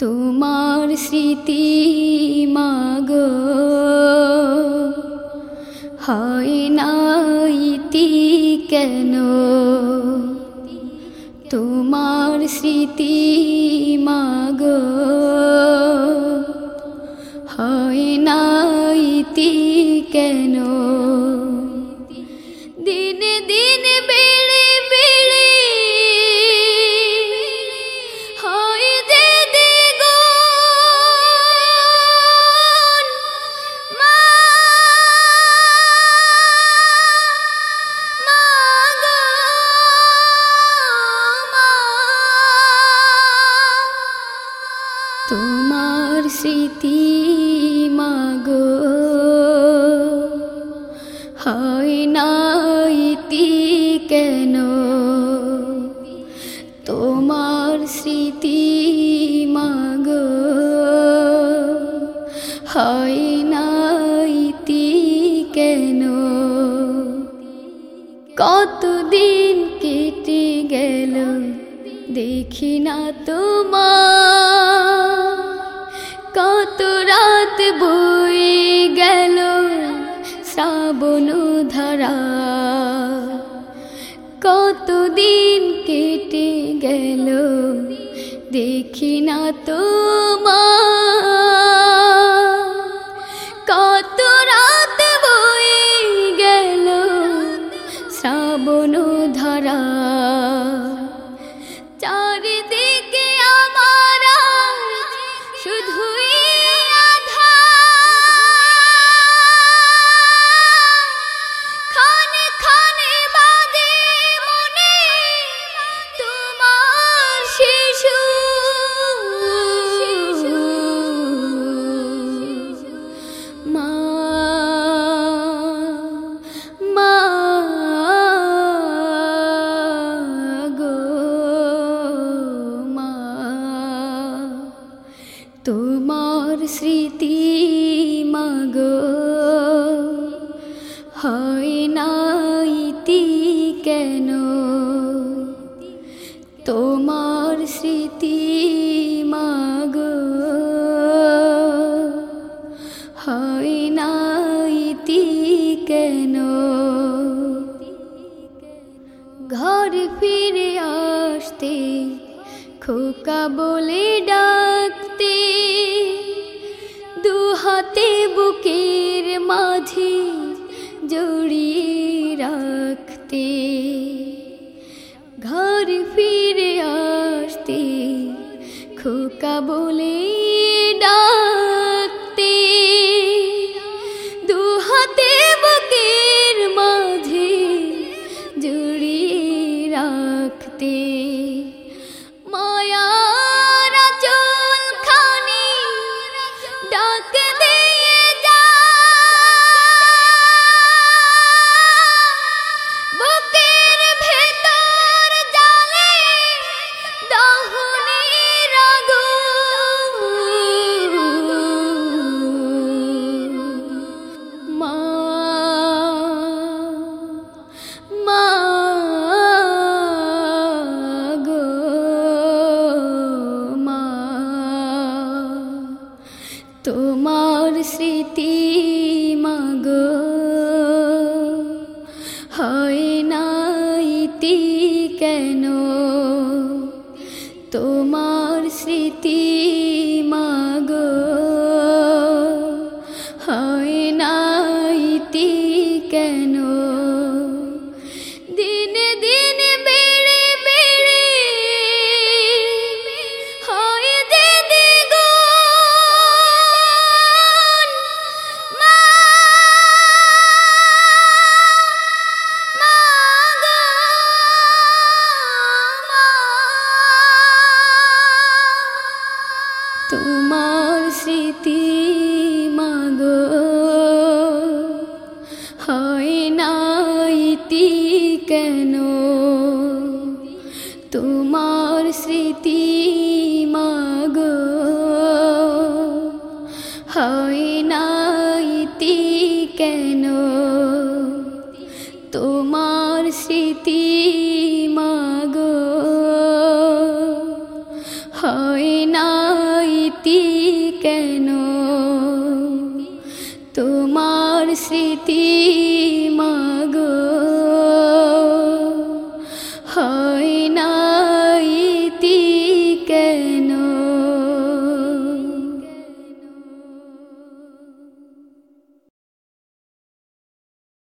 তোমার স্মৃতি মাগো। হয় না ইতি কেন? তোমার স্মৃতি মাগো। হয় না ইতি কেন? মাগো হয় না ইতি কেন তোমার স্মৃতি মাগো হয় না ইতি কেন কতদিন কেটে গেল দেখি না তোমার কত রাত বয়ে গেল শ্রাবণ ধারা। কতদিন কেটে গেল দেখি না তোমার। কত রাত বয়ে গেল শ্রাবণ ধারা। স্মৃতি মাগো। হয় না ইতি কেন? তোমার স্মৃতি মাগো। হয় না ইতি কেন? ঘর ফিরে আসতে খোকা বলে ডাকতে হাতে বুকের মাঝে জড়িয়ে রাখতে, ঘর ফিরে আসতে, খোকা বলে ডাকতে। দু হাতে বুকের মাঝে জড়িয়ে রাখতে মায়ার স্মৃতি মাগো হয় না ইতি কেন? তোমার স্মৃতি মাগো হয় না ইতি কেন? তোমার স্মৃতি কেন? তোমার স্মৃতি